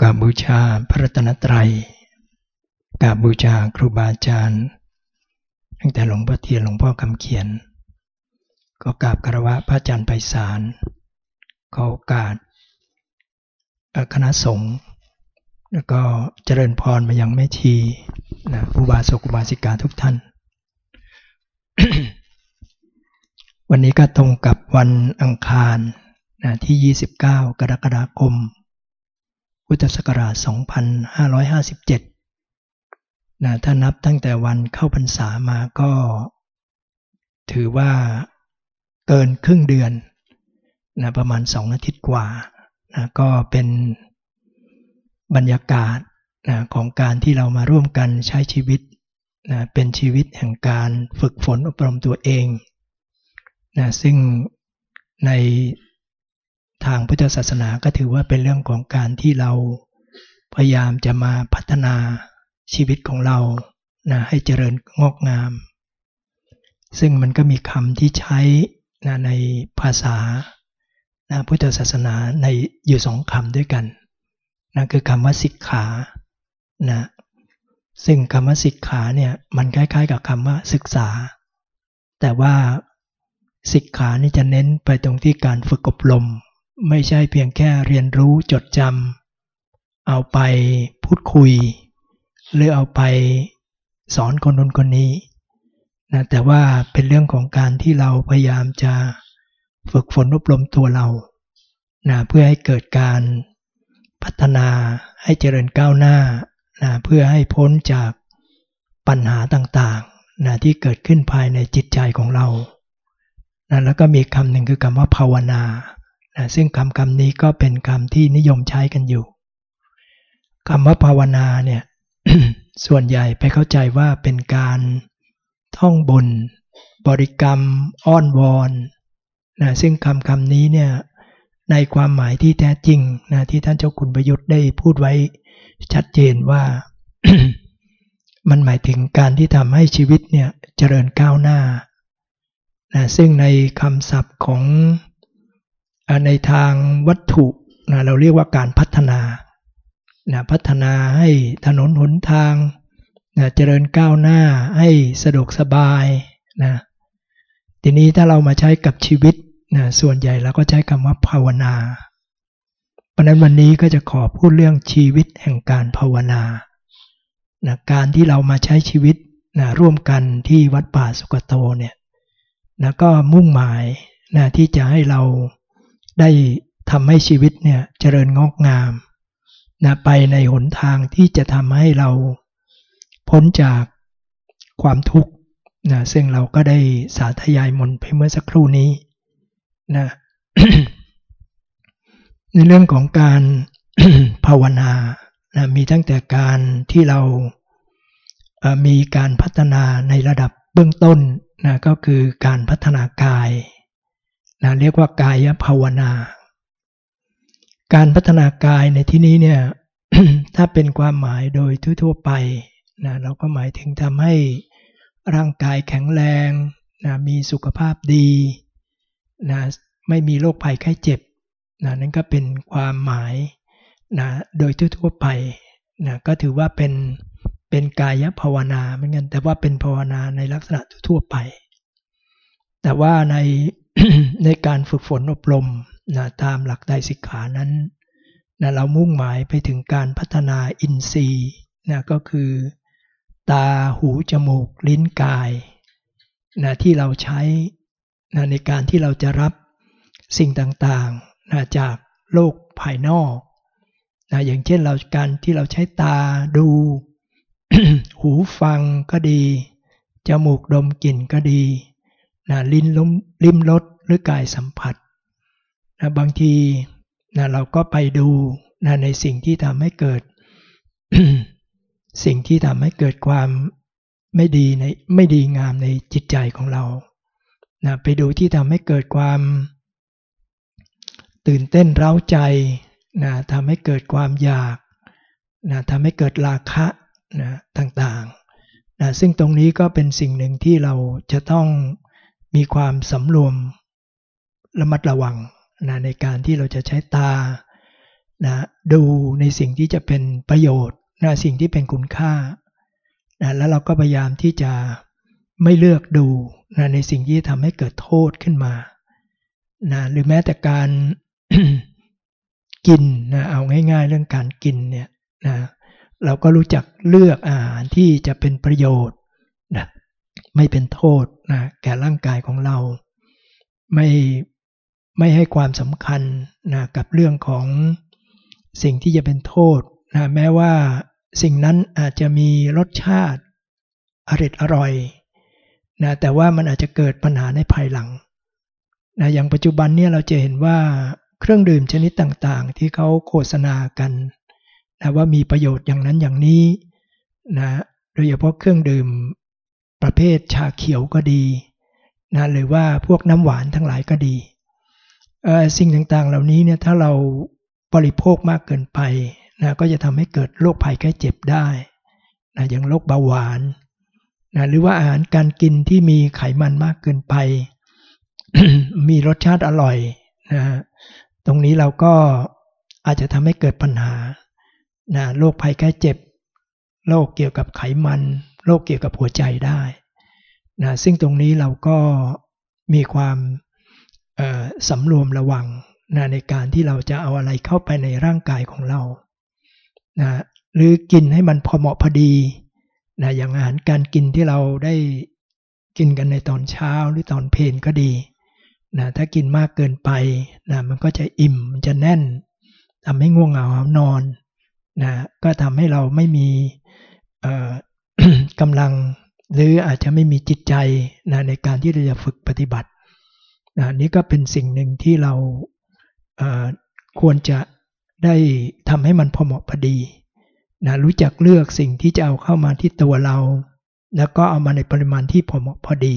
กราบบูชาพระรัตนตรัยกราบบูชาครูบาอาจารย์ ตั้งแต่หลวงพ่อเทียนหลวงพ่อคำเขียน ก็กราบคารวะพระอาจารย์ไพศาลขอโอกาสคณะสงฆ์แล้วก็เจริญพรมายังแม่ชีนะผู้บาสกุบาสิกาทุกท่าน วันนี้ก็ตรงกับวันอังคารนะที่ 29 กรกฎาคม พุทธศักราช 2557 นะถ้านับตั้งแต่วันเข้าพรรษามาก็ ถือว่าเกินครึ่งเดือนนะประมาณสองอาทิตย์กว่านะก็เป็นบรรยากาศนะของการที่เรามาร่วมกันใช้ชีวิตนะเป็นชีวิตแห่งการฝึกฝนอบรมตัวเองนะซึ่งใน ทางพุทธศาสนาก็ถือว่าเป็นเรื่องของการที่เราพยายามจะมาพัฒนาชีวิตของเรานะให้เจริญงอกงาม ซึ่งมันก็มีคำที่ใช้นะในภาษานะพุทธศาสนาในอยู่สองคำด้วยกันนะคือคำว่าสิกขานะซึ่งคำว่าสิกขาเนี่ยมันคล้ายๆ กับคำว่าศึกษา แต่ว่าสิกขานี่จะเน้นไปตรงที่การฝึกอบรม ไม่ใช่เพียงแค่เรียนรู้จดจำเอาไปพูดคุย หรือเอาไปสอนคนนู้นคนนี้นะแต่ว่าเป็นเรื่องของการที่เราพยายามจะฝึกฝนอบรมตัวเรานะเพื่อให้เกิดการพัฒนาให้เจริญก้าวหน้านะเพื่อให้พ้นจากปัญหาต่างๆนะที่เกิดขึ้นภายในจิตใจของเรานะแล้วก็มีคำหนึ่งคือคำว่าภาวนา นะซึ่งคำคำนี้ก็เป็นคำที่นิยมใช้กันอยู่คำว่าภาวนาเนี่ยส่วนใหญ่ไปเข้าใจว่าเป็นการท่องบนบริกรรม อ้อนวอนนะซึ่งคำคำนี้เนี่ยในความหมายที่แท้จริงนะที่ท่านเจ้าคุณประยุทธ์ได้พูดไว้ชัดเจนว่า มันหมายถึงการที่ทำให้ชีวิตเนี่ยเจริญก้าวหน้านะซึ่งในคำศัพท์ของ ในทางวัตถุนะเราเรียกว่าการพัฒนานะพัฒนาให้ถนนหนทางนะเจริญก้าวหน้าให้สะดวกสบายนะทีนี้ถ้าเรามาใช้กับชีวิตนะส่วนใหญ่เราก็ใช้คำว่าภาวนาเพราะนั้นวันนี้ก็จะขอพูดเรื่องชีวิตแห่งการภาวนานะการที่เรามาใช้ชีวิตนะร่วมกันที่วัดป่าสุกโตเนี่ยนะก็มุ่งหมายนะที่จะให้เรา ได้ทำให้ชีวิตเนี่ยเจริญงอกงามนะไปในหนทางที่จะทำให้เราพ้นจากความทุกข์นะซึ่งเราก็ได้สาธยายมนไปเมื่อสักครู่นี้นะในเรื่องของการภาวนานะมีตั้งแต่การที่เรามีการพัฒนาในระดับเบื้องต้นนะก็คือการพัฒนากาย นะเรียกว่ากายภาวนา การพัฒนากายในที่นี้เนี่ยถ้าเป็นความหมายโดยทั่วๆไปนะเราก็หมายถึงทำให้ร่างกายแข็งแรงนะมีสุขภาพดีนะไม่มีโรคภัยไข้เจ็บนะนั่นก็เป็นความหมายนะโดยทั่วๆไปนะก็ถือว่าเป็นเป็นกายภาวนาเหมือนกันแต่ว่าเป็นภาวนาในลักษณะทั่วไป แต่ว่าใน ในการฝึกฝนอบรมนะตามหลักไดสิกขานั้นนะเรามุ่งหมายไปถึงการพัฒนาอินทรีย์นะก็คือ ตาหูจมูก ลิ้นกายนะที่เราใช้นะในการที่เราจะรับสิ่งต่างๆนะจากโลกภายนอกนะอย่างเช่นเราการที่เราใช้ตาดู หูฟังก็ดี จมูกดมกลิ่นก็ดี นะลิ้นล้มลิ้มรสหรือกายสัมผัสนะบางทีนะเราก็ไปดูนะในสิ่งที่ทำให้เกิด สิ่งที่ทำให้เกิดความไม่ดีในไม่ดีงามในจิตใจของเรานะไปดูที่ทำให้เกิดความ ตื่นเต้นเร้าใจนะทำให้เกิดความอยากนะทำให้เกิดราคะนะต่างๆนะซึ่งตรงนี้ก็เป็นสิ่งหนึ่งที่เราจะต้อง มีความสำรวมระมัดระวังนะในการที่เราจะใช้ตานะดูในสิ่งที่จะเป็นประโยชน์นะสิ่งที่เป็นคุณค่านะแล้วเราก็พยายามที่จะไม่เลือกดูนะในสิ่งที่ทำให้เกิดโทษขึ้นมานะหรือแม้แต่การกินนะเอาง่ายๆเรื่องการกินเนี่ยนะเราก็รู้จักเลือกอาหารที่จะเป็นประโยชน์นะ ไม่เป็นโทษนะแก่ร่างกายของเรา ไม่ไม่ให้ความสำคัญนะกับเรื่องของสิ่งที่จะเป็นโทษนะแม้ว่าสิ่งนั้นอาจจะมีรสชาติอริดอร่อยนะแต่ว่ามันอาจจะเกิดปัญหาในภายหลังนะอย่างปัจจุบันเนี่ยเราจะเห็นว่าเครื่องดื่มชนิดต่างๆ ที่เขาโฆษณากันนะว่ามีประโยชน์อย่างนั้นอย่างนี้นะโดยเฉพาะเครื่องดื่ม ประเภทชาเขียวก็ดีนะหรือว่าพวกน้ำหวานทั้งหลายก็ดีสิ่งต่างๆเหล่านี้เนี่ยถ้าเราบริโภคมากเกินไปนะก็จะทำให้เกิดโรคภัยแก้เจ็บได้นะอย่างโรคเบาหวานนะหรือว่าอาหารการกินที่มีไขมันมากเกินไป มีรสชาติอร่อยนะตรงนี้เราก็อาจจะทำให้เกิดปัญหานะโรคภัยแก้เจ็บโรคเกี่ยวกับไขมัน โรคเกี่ยวกับหัวใจได้นะซึ่งตรงนี้เราก็มีความสำรวมระวังนะในการที่เราจะเอาอะไรเข้าไปในร่างกายของเรานะหรือกินให้มันพอเหมาะพอดีนะอย่างอาหารการกินที่เราได้กินกันในตอนเช้าหรือตอนเพลนก็ดีนะถ้ากินมากเกินไปนะมันก็จะอิ่มมันจะแน่นทำให้ง่วงเหงาหานอนนะก็ทำให้เราไม่มี กำลังหรืออาจจะไม่มีจิตใจนะในการที่เราจะฝึกปฏิบัตินะนี่ก็เป็นสิ่งหนึ่งที่เราควรจะได้ทำให้มันพอเหมาะพอดีนะรู้จักเลือกสิ่งที่จะเอาเข้ามาที่ตัวเรา แล้วก็เอามาในปริมาณที่พอเหมาะพอดี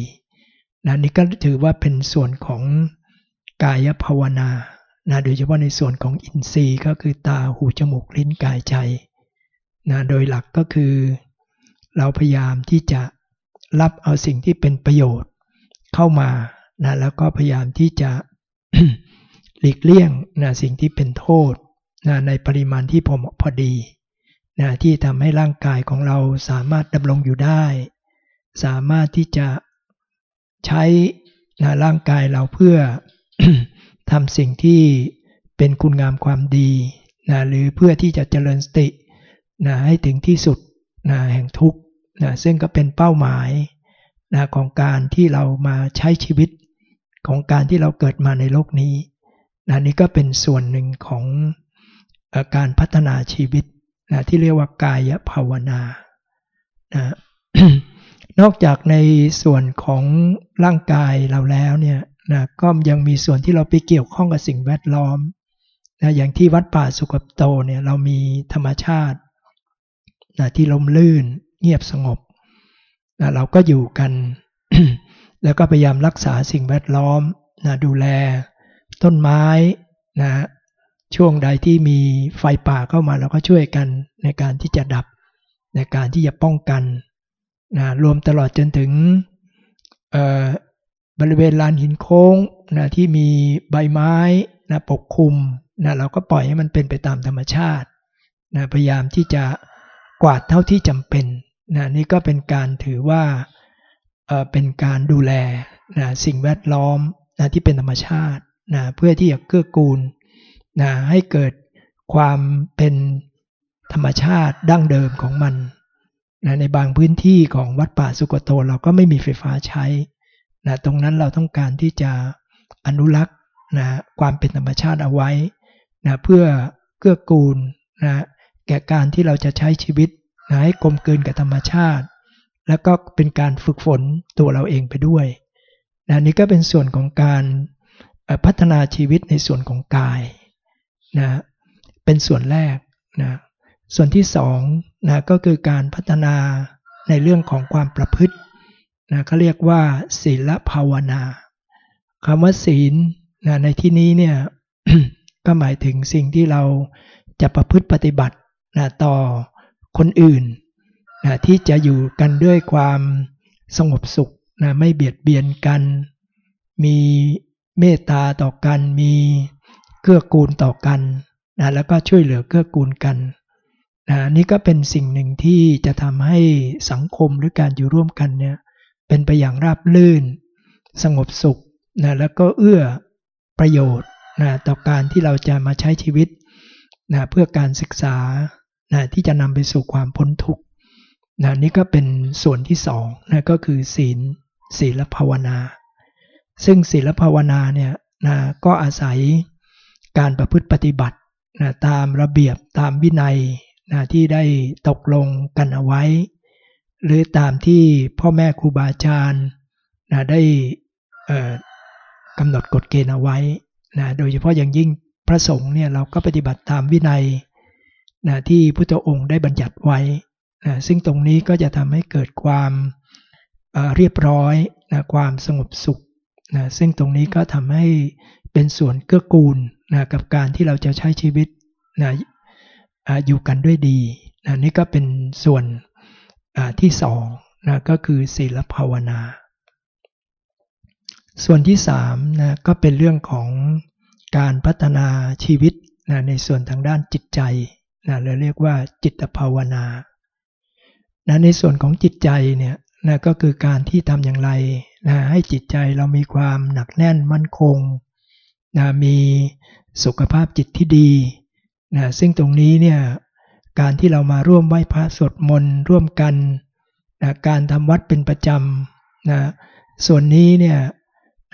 นะนี่ก็ถือว่าเป็นส่วนของกายภาวนานะโดยเฉพาะในส่วนของอินทรีย์ก็คือตาหูจมูกลิ้นกายใจนะโดยหลักก็คือ เราพยายามที่จะรับเอาสิ่งที่เป็นประโยชน์เข้ามานะแล้วก็พยายามที่จะหลีกเลี่ยงนะสิ่งที่เป็นโทษนะในปริมาณที่พอเหมาะพอดีนะที่ทำให้ร่างกายของเราสามารถดำรงอยู่ได้ สามารถที่จะใช้นะร่างกายเราเพื่อทำสิ่งที่เป็นคุณงามความดีนะหรือเพื่อที่จะเจริญสตินะให้ถึงที่สุดนะแห่งทุกข์ นะซึ่งก็เป็นเป้าหมายนะของการที่เรามาใช้ชีวิตของการที่เราเกิดมาในโลกนี้นะนี่ก็เป็นส่วนหนึ่งของอการพัฒนาชีวิตนะที่เรียกว่ากายภาวนานะนอกจากในส่วนของร่างกายเราแล้วเนี่ยนะก็ยังมีส่วนที่เราไปเกี่ยวข้องกับสิ่งแวดล้อมนะอย่างที่วัดป่าสุกโตเนี่ยเรามีธรรมชาตินะที่ลมลื่น เงียบสงบนะเราก็อยู่กัน แล้วก็พยายามรักษาสิ่งแวดล้อมนะดูแล ต้นไม้นะช่วงใดที่มีไฟป่าเข้ามาเราก็ช่วยกันในการที่จะดับในการที่จะป้องกันนะรวมตลอดจนถึงบริเวณลานหินโค้งนะที่มีใบไม้นะปกคลุมนะเราก็ปล่อยให้มันเป็นไปตามธรรมชาตินะพยายามที่จะกวาดเท่าที่จำเป็น นะนี่ก็เป็นการถือว่าเป็นการดูแลนะสิ่งแวดล้อมนะที่เป็นธรรมชาตินะเพื่อที่จะเกื้อกูลนะให้เกิดความเป็นธรรมชาติดั้งเดิมของมันนะในบางพื้นที่ของวัดป่าสุกโตเราก็ไม่มีไฟฟ้าใช้นะตรงนั้นเราต้องการที่จะอนุรักษ์นะความเป็นธรรมชาติเอาไว้นะเพื่อเกื้อกูลนะแก่การที่เราจะใช้ชีวิต นะให้กลมกลืนกับธรรมชาติ แล้วก็เป็นการฝึกฝนตัวเราเองไปด้วยนะนี่ก็เป็นส่วนของการพัฒนาชีวิตในส่วนของกายนะเป็นส่วนแรกนะส่วนที่สองนะก็คือการพัฒนาในเรื่องของความประพฤตินะเขาเรียกว่า ศีลภาวนาคำว่าศีลนะในที่นี้เนี่ยก็หมายถึงสิ่งที่เราจะประพฤติปฏิบัตินะต่อ คนอื่นนะที่จะอยู่กันด้วยความสงบสุขนะไม่เบียดเบียนกัน มีเมตตาต่อกัน มีเกื้อกูลต่อกันนะแล้วก็ช่วยเหลือเกื้อกูลกันนะนี่ก็เป็นสิ่งหนึ่งที่จะทำให้สังคมหรือการอยู่ร่วมกันเนี่ยเป็นไปอย่างราบลื่น สงบสุขนะแล้วก็เอื้อประโยชน์นะต่อการที่เราจะมาใช้ชีวิตนะเพื่อการศึกษา นะที่จะนำไปสู่ความพ้นทุกข์นะนี่ก็เป็นส่วนที่สองนะก็คือศีลศีลภาวนา ซึ่งศีลภาวนาเนี่ยนะก็อาศัยการประพฤติปฏิบัตินะตามระเบียบตามวินัยนะที่ได้ตกลงกันเอาไว้ หรือตามที่พ่อแม่ครูบาอาจารย์นะได้กำหนดกฎเกณฑ์เอาไว้นะโดยเฉพาะอย่างยิ่งพระสงฆ์เนี่ยเราก็ปฏิบัติตามวินัย นะที่พุทธองค์ได้บัญญัติไว้นะซึ่งตรงนี้ก็จะทำให้เกิดความเรียบร้อยนะความสงบสุขนะซึ่งตรงนี้ก็ทำให้เป็นส่วนเกื้อกูลนะกับการที่เราจะใช้ชีวิตนะอยู่กันด้วยดีนะนี่ก็เป็นส่วนที่สองนะก็คือศีลภาวนา ส่วนที่สามนะก็เป็นเรื่องของการพัฒนาชีวิตนะในส่วนทางด้านจิตใจ นะเราเรียกว่าจิตภาวนานะในส่วนของจิตใจเนี่ยนะก็คือการที่ทำอย่างไรนะให้จิตใจเรามีความหนักแน่นมั่นคงนะมีสุขภาพจิตที่ดีนะซึ่งตรงนี้เนี่ยการที่เรามาร่วมไหว้พระสวดมนต์ร่วมกันนะการทำวัดเป็นประจำนะส่วนนี้เนี่ย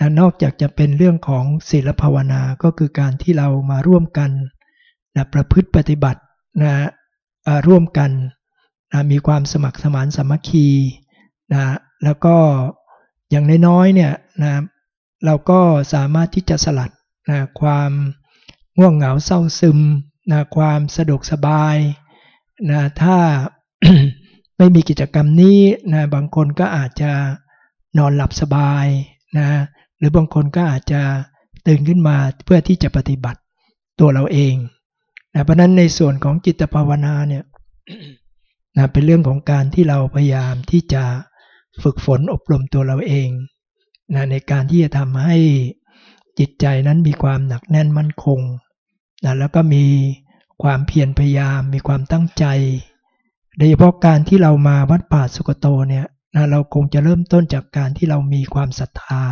นะนอกจากจะเป็นเรื่องของศีลภาวนาก็คือการที่เรามาร่วมกันนะประพฤติปฏิบัติ นะร่วมกันนะมีความสมัครสมานสามัคคีนะแล้วก็อย่างน้อยๆเนี่ยนะเราก็สามารถที่จะสลัดนะความง่วงเหงาเศร้าซึมนะความสะดวกสบายนะถ้าไม่มีกิจกรรมนี้นะบางคนก็อาจจะนอนหลับสบายนะหรือบางคนก็อาจจะตื่นขึ้นมาเพื่อที่จะปฏิบัติตัวเราเอง นะเพราะนั้นในส่วนของจิตภาวนาเนี่ยนะเป็นเรื่องของการที่เราพยายามที่จะฝึกฝนอบรมตัวเราเองนะในการที่จะทำให้จิตใจนั้นมีความหนักแน่นมั่นคงนะแล้วก็มีความเพียรพยายาม มีความตั้งใจโดยเฉพาะการที่เรามาวัดป่าสุกโตเนี่ยนะเราคงจะเริ่มต้นจากการที่เรามีความศรัทธา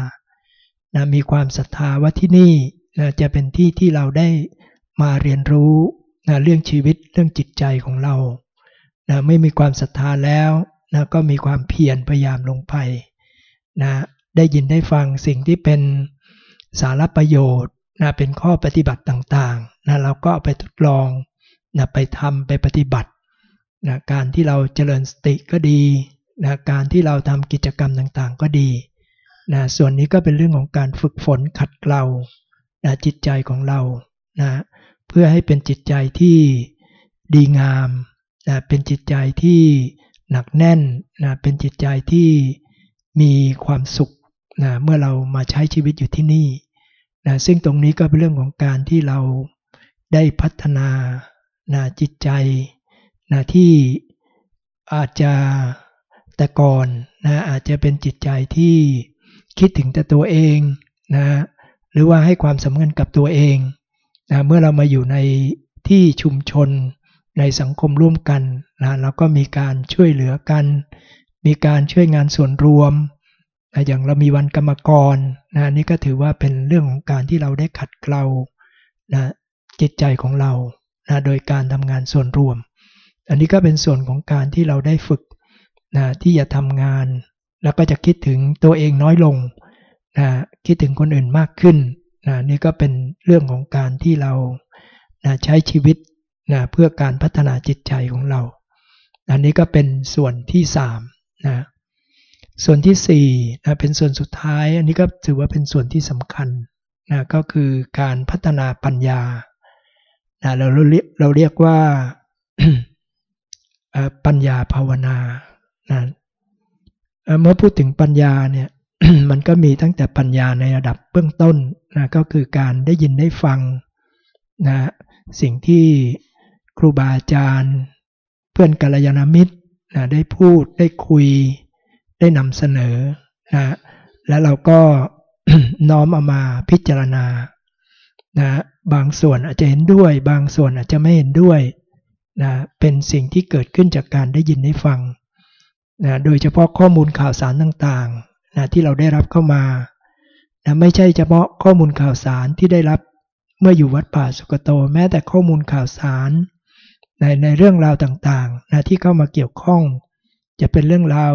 นะมีความศรัทธาว่าที่นี่นะจะเป็นที่ที่เราได้ มาเรียนรู้นะเรื่องชีวิตเรื่องจิตใจของเรานะไม่มีความศรัทธาแล้วนะก็มีความเพียรพยายามลงไปนะได้ยินได้ฟังสิ่งที่เป็นสารประโยชน์นะเป็นข้อปฏิบัติต่างๆนะเราก็ไปทดลองนะไปทำไปปฏิบัตินะการที่เราเจริญสติก็ดีนะการที่เราทำกิจกรรมต่างๆก็ดีนะส่วนนี้ก็เป็นเรื่องของการฝึกฝนขัดเกลานะจิตใจของเรา นะเพื่อให้เป็นจิตใจที่ดีงามนะเป็นจิตใจที่หนักแน่นนะเป็นจิตใจที่มีความสุขนะเมื่อเรามาใช้ชีวิตอยู่ที่นี่นะซึ่งตรงนี้ก็เป็นเรื่องของการที่เราได้พัฒนานะจิตใจนะที่อาจจะแต่ก่อนนะอาจจะเป็นจิตใจที่คิดถึงแต่ตัวเองนะหรือว่าให้ความสำคัญกับตัวเอง นะเมื่อเรามาอยู่ในที่ชุมชนในสังคมร่วมกันนะเราก็มีการช่วยเหลือกัน มีการช่วยงานส่วนรวมนะอย่างเรามีวันกรรมกรนะนี่ก็ถือว่าเป็นเรื่องของการที่เราได้ขัดเกลานะจิตใจของเรานะโดยการทำงานส่วนรวม อันนี้ก็เป็นส่วนของการที่เราได้ฝึกนะที่จะทำงาน แล้วก็จะคิดถึงตัวเองน้อยลงนะคิดถึงคนอื่นมากขึ้น นะนี่ก็เป็นเรื่องของการที่เรานะใช้ชีวิตนะเพื่อการพัฒนาจิตใจของเรา อันนี้ก็เป็นส่วนที่สามนะส่วนที่สี่นะเป็นส่วนสุดท้าย อันนี้ก็ถือว่าเป็นส่วนที่สำคัญนะก็คือการพัฒนาปัญญานะเราเรียกเราเรียกว่าปัญญาภาวนานะเมื่อพูดถึงปัญญาเนี่ยมันก็มีตั้งแต่ปัญญาในระดับเบื้องต้น นะก็คือการได้ยินได้ฟังนะสิ่งที่ครูบาอาจารย์ เพื่อนกัลยาณมิตรนะได้พูดได้คุย ได้นำเสนอนะแล้วเราก็น้อมเอามาพิจารณานะบางส่วนอาจจะเห็นด้วย บางส่วนอาจจะไม่เห็นด้วยนะเป็นสิ่งที่เกิดขึ้นจากการได้ยินได้ฟังนะโดยเฉพาะข้อมูลข่าวสารต่างๆนะที่เราได้รับเข้ามา นะไม่ใช่เฉพาะข้อมูลข่าวสารที่ได้รับเมื่ออยู่วัดป่าสุกโต แม้แต่ข้อมูลข่าวสารในในเรื่องราวต่างๆนะที่เข้ามาเกี่ยวข้อง จะเป็นเรื่องราว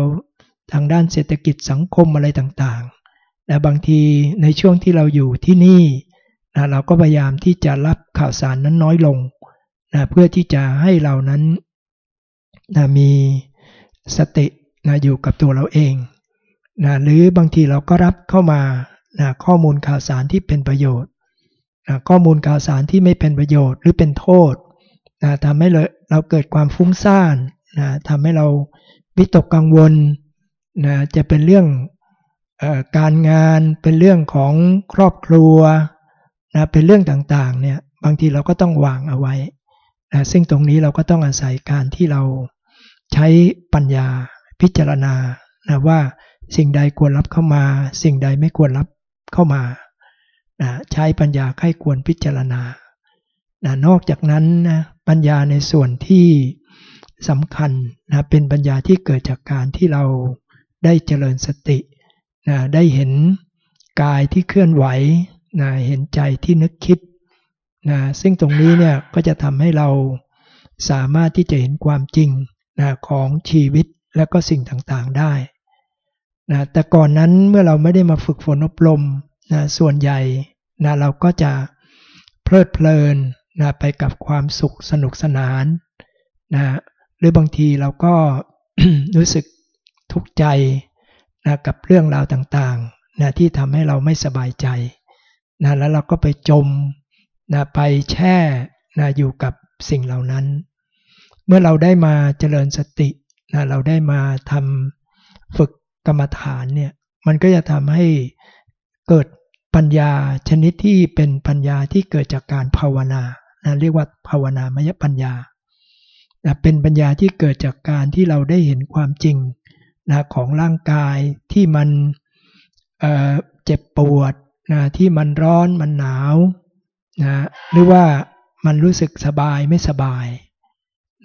ทางด้านเศรษฐกิจสังคมอะไรต่างๆนะบางทีในช่วงที่เราอยู่ที่นี่นะเราก็พยายามที่จะรับข่าวสารนั้นน้อยลงนะเพื่อที่จะให้เรานั้นนะมีสตินะอยู่กับตัวเราเองนะหรือบางทีเราก็รับเข้ามา นะข้อมูลข่าวสารที่เป็นประโยชน์นะข้อมูลข่าวสารที่ไม่เป็นประโยชน์หรือเป็นโทษนะทำให้เราเกิดความฟุ้งซ่านนะทำให้เราวิตกกังวลนะจะเป็นเรื่องอการงานเป็นเรื่องของครอบครัวนะเป็นเรื่องต่างๆเนี่ยบางทีเราก็ต้องวางเอาไว้นะซึ่งตรงนี้เราก็ต้องอาศัยการที่เราใช้ปัญญาพิจารณานะว่าสิ่งใดควรรับเข้ามา สิ่งใดไม่ควรรับ เข้ามานะใช้ปัญญาไข้ควรพิจารณานะนอกจากนั้นนะปัญญาในส่วนที่สำคัญนะเป็นปัญญาที่เกิดจากการที่เราได้เจริญสตินะได้เห็นกายที่เคลื่อนไหวนะเห็นใจที่นึกคิดนะซึ่งตรงนี้เนี่ยก็จะทำให้เราสามารถที่จะเห็นความจริงนะของชีวิตและก็สิ่งต่างๆได้ นะแต่ก่อนนั้นเมื่อเราไม่ได้มาฝึกฝนอบรมนะส่วนใหญ่นะเราก็จะเพลิดเพลินนะไปกับความสุขสนุกสนานนะหรือบางทีเราก็รู้สึกทุกข์ใจนะกับเรื่องราวต่างๆนะที่ทำให้เราไม่สบายใจนะแล้วเราก็ไปจมนะไปแช่นะอยู่กับสิ่งเหล่านั้น เมื่อเราได้มาเจริญสตินะเราได้มาทำฝึก กรรมฐานเนี่ยมันก็จะทำให้เกิดปัญญาชนิดที่เป็นปัญญาที่เกิดจากการภาวนานะเรียกว่าภาวนามยปัญญานะเป็นปัญญาที่เกิดจากการที่เราได้เห็นความจริงนะของร่างกายที่มันเเจ็บปวดนะที่มันร้อนมันหนาวนะหรือว่ามันรู้สึกสบายไม่สบาย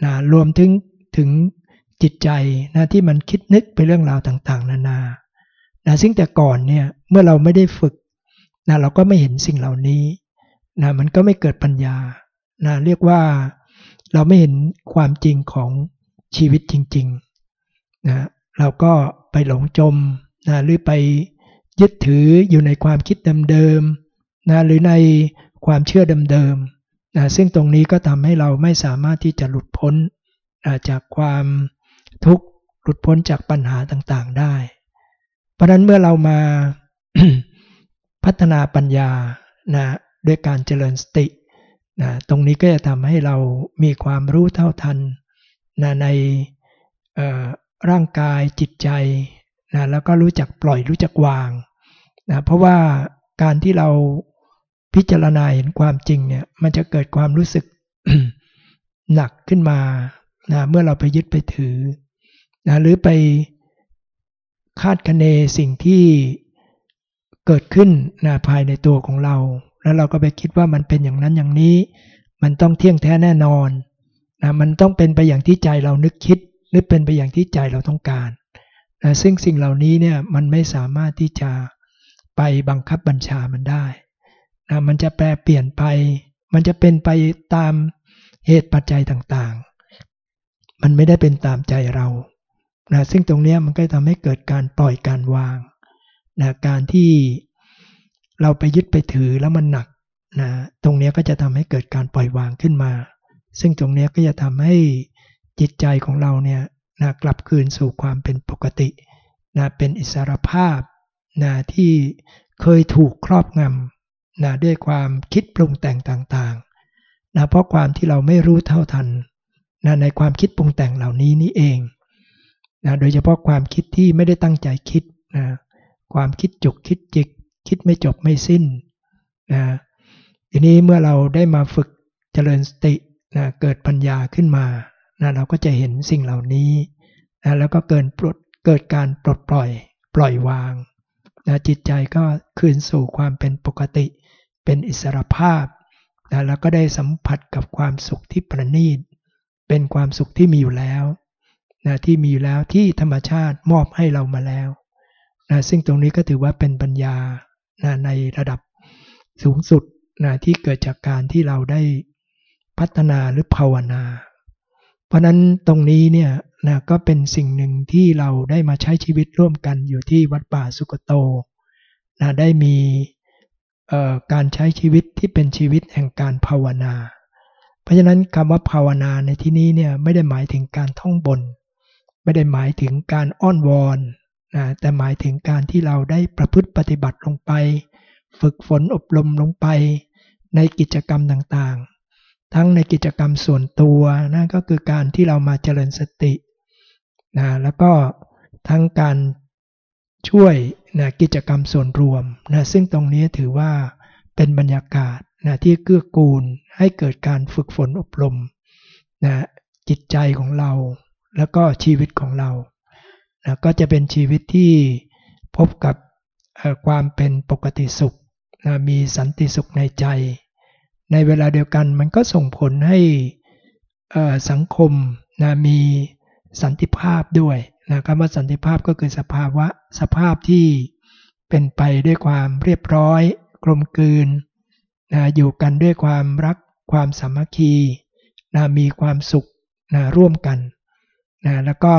นะรวมถึงถึง จิตใจนะที่มันคิดนึกไปเรื่องราวต่างๆ นานานะซึ่งแต่ก่อนเนี่ยเมื่อเราไม่ได้ฝึกนะเราก็ไม่เห็นสิ่งเหล่านี้นะมันก็ไม่เกิดปัญญานะเรียกว่าเราไม่เห็นความจริงของชีวิตจริงๆนะเราก็ไปหลงจมนะหรือไปยึดถืออยู่ในความคิดเดิมๆนะหรือในความเชื่อเดิมๆนะซึ่งตรงนี้ก็ทำให้เราไม่สามารถที่จะหลุดพ้นนะจากความ ทุกข์หลุดพ้นจากปัญหาต่างๆได้ เพราะนั้นเมื่อเรามาพัฒนาปัญญานะด้วยการเจริญสตินะตรงนี้ก็จะทำให้เรามีความรู้เท่าทันนะในร่างกายจิตใจนะแล้วก็รู้จักปล่อยรู้จักวางนะเพราะว่าการที่เราพิจารณาเห็นความจริงเนี่ยมันจะเกิดความรู้สึกหนักขึ้นมานะเมื่อเราไปยึดไปถือ นะหรือไปคาดคะเนสิ่งที่เกิดขึ้นนะภายในตัวของเรา แล้วเราก็ไปคิดว่ามันเป็นอย่างนั้นอย่างนี้ มันต้องเที่ยงแท้แน่นอนนะมันต้องเป็นไปอย่างที่ใจเรานึกคิด หรือเป็นไปอย่างที่ใจเราต้องการนะซึ่งสิ่งเหล่านี้เนี่ยมันไม่สามารถที่จะไปบังคับบัญชามันได้นะมันจะแปรเปลี่ยนไป มันจะเป็นไปตามเหตุปัจจัยต่างๆ มันไม่ได้เป็นตามใจเรา นะซึ่งตรงนี้มันก็ทำให้เกิดการปล่อยการวางนะการที่เราไปยึดไปถือแล้วมันหนักนะตรงนี้ก็จะทำให้เกิดการปล่อยวางขึ้นมา ซึ่งตรงนี้ก็จะทำให้จิตใจของเราเนี่ยนะกลับคืนสู่ความเป็นปกตินะเป็นอิสรภาพนะที่เคยถูกครอบงำนะด้วยความคิดปรุงแต่งต่างๆนะเพราะความที่เราไม่รู้เท่าทันนะในความคิดปรุงแต่งเหล่านี้นี่เอง นะโดยเฉพาะความคิดที่ไม่ได้ตั้งใจคิดนะความคิดจุกคิดจิก คิดไม่จบไม่สิ้นนะทีนี้เมื่อเราได้มาฝึกเจริญสตินะเกิดปัญญาขึ้นมานะเราก็จะเห็นสิ่งเหล่านี้นะแล้วก็เกินปลดเกิดการปลดปล่อยปล่อยวางนะจิตใจก็คืนสู่ความเป็นปกติ เป็นอิสรภาพนะแล้วก็ได้สัมผัสกับความสุขที่ประณีต เป็นความสุขที่มีอยู่แล้ว นะที่มีอยู่แล้วที่ธรรมชาติมอบให้เรามาแล้วนะซึ่งตรงนี้ก็ถือว่าเป็นปัญญานะในระดับสูงสุดนะที่เกิดจากการที่เราได้พัฒนาหรือภาวนา เพราะนั้นตรงนี้เนี่ยนะก็เป็นสิ่งหนึ่งที่เราได้มาใช้ชีวิตร่วมกันอยู่ที่วัดป่าสุกโตนะได้มีการใช้ชีวิตที่เป็นชีวิตแห่งการภาวนา เพราะฉะนั้นคำว่าภาวนาในที่นี้เนี่ยไม่ได้หมายถึงการท่องบน ไม่ได้หมายถึงการอ้อนวอนนะแต่หมายถึงการที่เราได้ประพฤติปฏิบัติลงไป ฝึกฝนอบรมลงไป ในกิจกรรมต่างๆ ทั้งในกิจกรรมส่วนตัวนั่นก็คือการที่เรามาเจริญสตินะแล้วก็ทั้งการช่วยนะกิจกรรมส่วนรวมนะซึ่งตรงนี้ถือว่าเป็นบรรยากาศนะที่เกื้อกูลให้เกิดการฝึกฝนอบรมนะจิตใจของเรา แล้วก็ชีวิตของเรานะก็จะเป็นชีวิตที่พบกับความเป็นปกติสุขนะมีสันติสุขในใจ ในเวลาเดียวกันมันก็ส่งผลให้สังคมนะมีสันติภาพด้วยนะคำว่าสันติภาพก็คือสภาวะสภาพที่เป็นไปด้วยความเรียบร้อย กลมกลืนนะอยู่กันด้วยความรักความสามัคคีนะมีความสุขนะร่วมกัน นะแล้วก็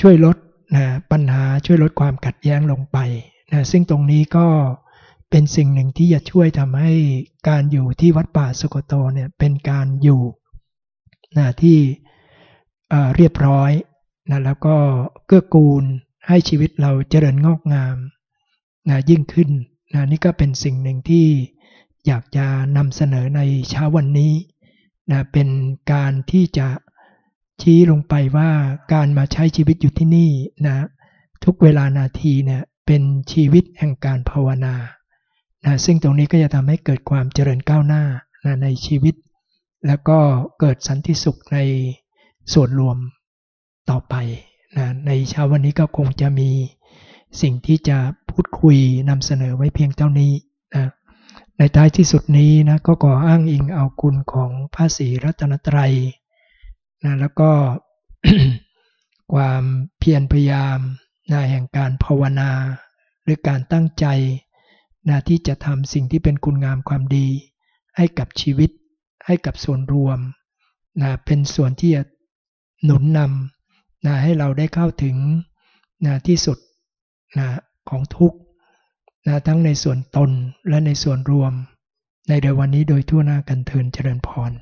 ช่วยลดนะปัญหาช่วยลดความขัดแย้งลงไปนะซึ่งตรงนี้ก็เป็นสิ่งหนึ่งที่จะช่วยทำให้การอยู่ที่วัดป่าสุกโตเนี่ยเป็นการอยู่นะที่เรียบร้อยนะแล้วก็เกื้อกูลให้ชีวิตเราเจริญงอกงามนะยิ่งขึ้นนะนี่ก็เป็นสิ่งหนึ่งที่อยากจะนำเสนอในเช้าวันนี้นะเป็นการที่จะ ชี้ลงไปว่าการมาใช้ชีวิตอยู่ที่นี่นะทุกเวลานาทีเนี่ยเป็นชีวิตแห่งการภาวนานะซึ่งตรงนี้ก็จะทำให้เกิดความเจริญก้าวหน้านะในชีวิต แล้วก็เกิดสันติสุขในส่วนรวมต่อไปนะในเช้าวันนี้ก็คงจะมีสิ่งที่จะพูดคุยนำเสนอไว้เพียงเท่านี้นะในท้ายที่สุดนี้นะก็ขออ้างอิงเอาคุณของพระศรีรัตนตรัย นะแล้วก็ความเพียรพยายามนะแห่งการภาวนา หรือการตั้งใจนะที่จะทำสิ่งที่เป็นคุณงามความดี ให้กับชีวิต ให้กับส่วนรวมนะเป็นส่วนที่จะหนุนนำนะให้เราได้เข้าถึงนะที่สุดนะของทุกนะทั้งในส่วนตนและในส่วนรวม ในเดือนวันนี้โดยทั่วหน้ากันเทินเจริญพร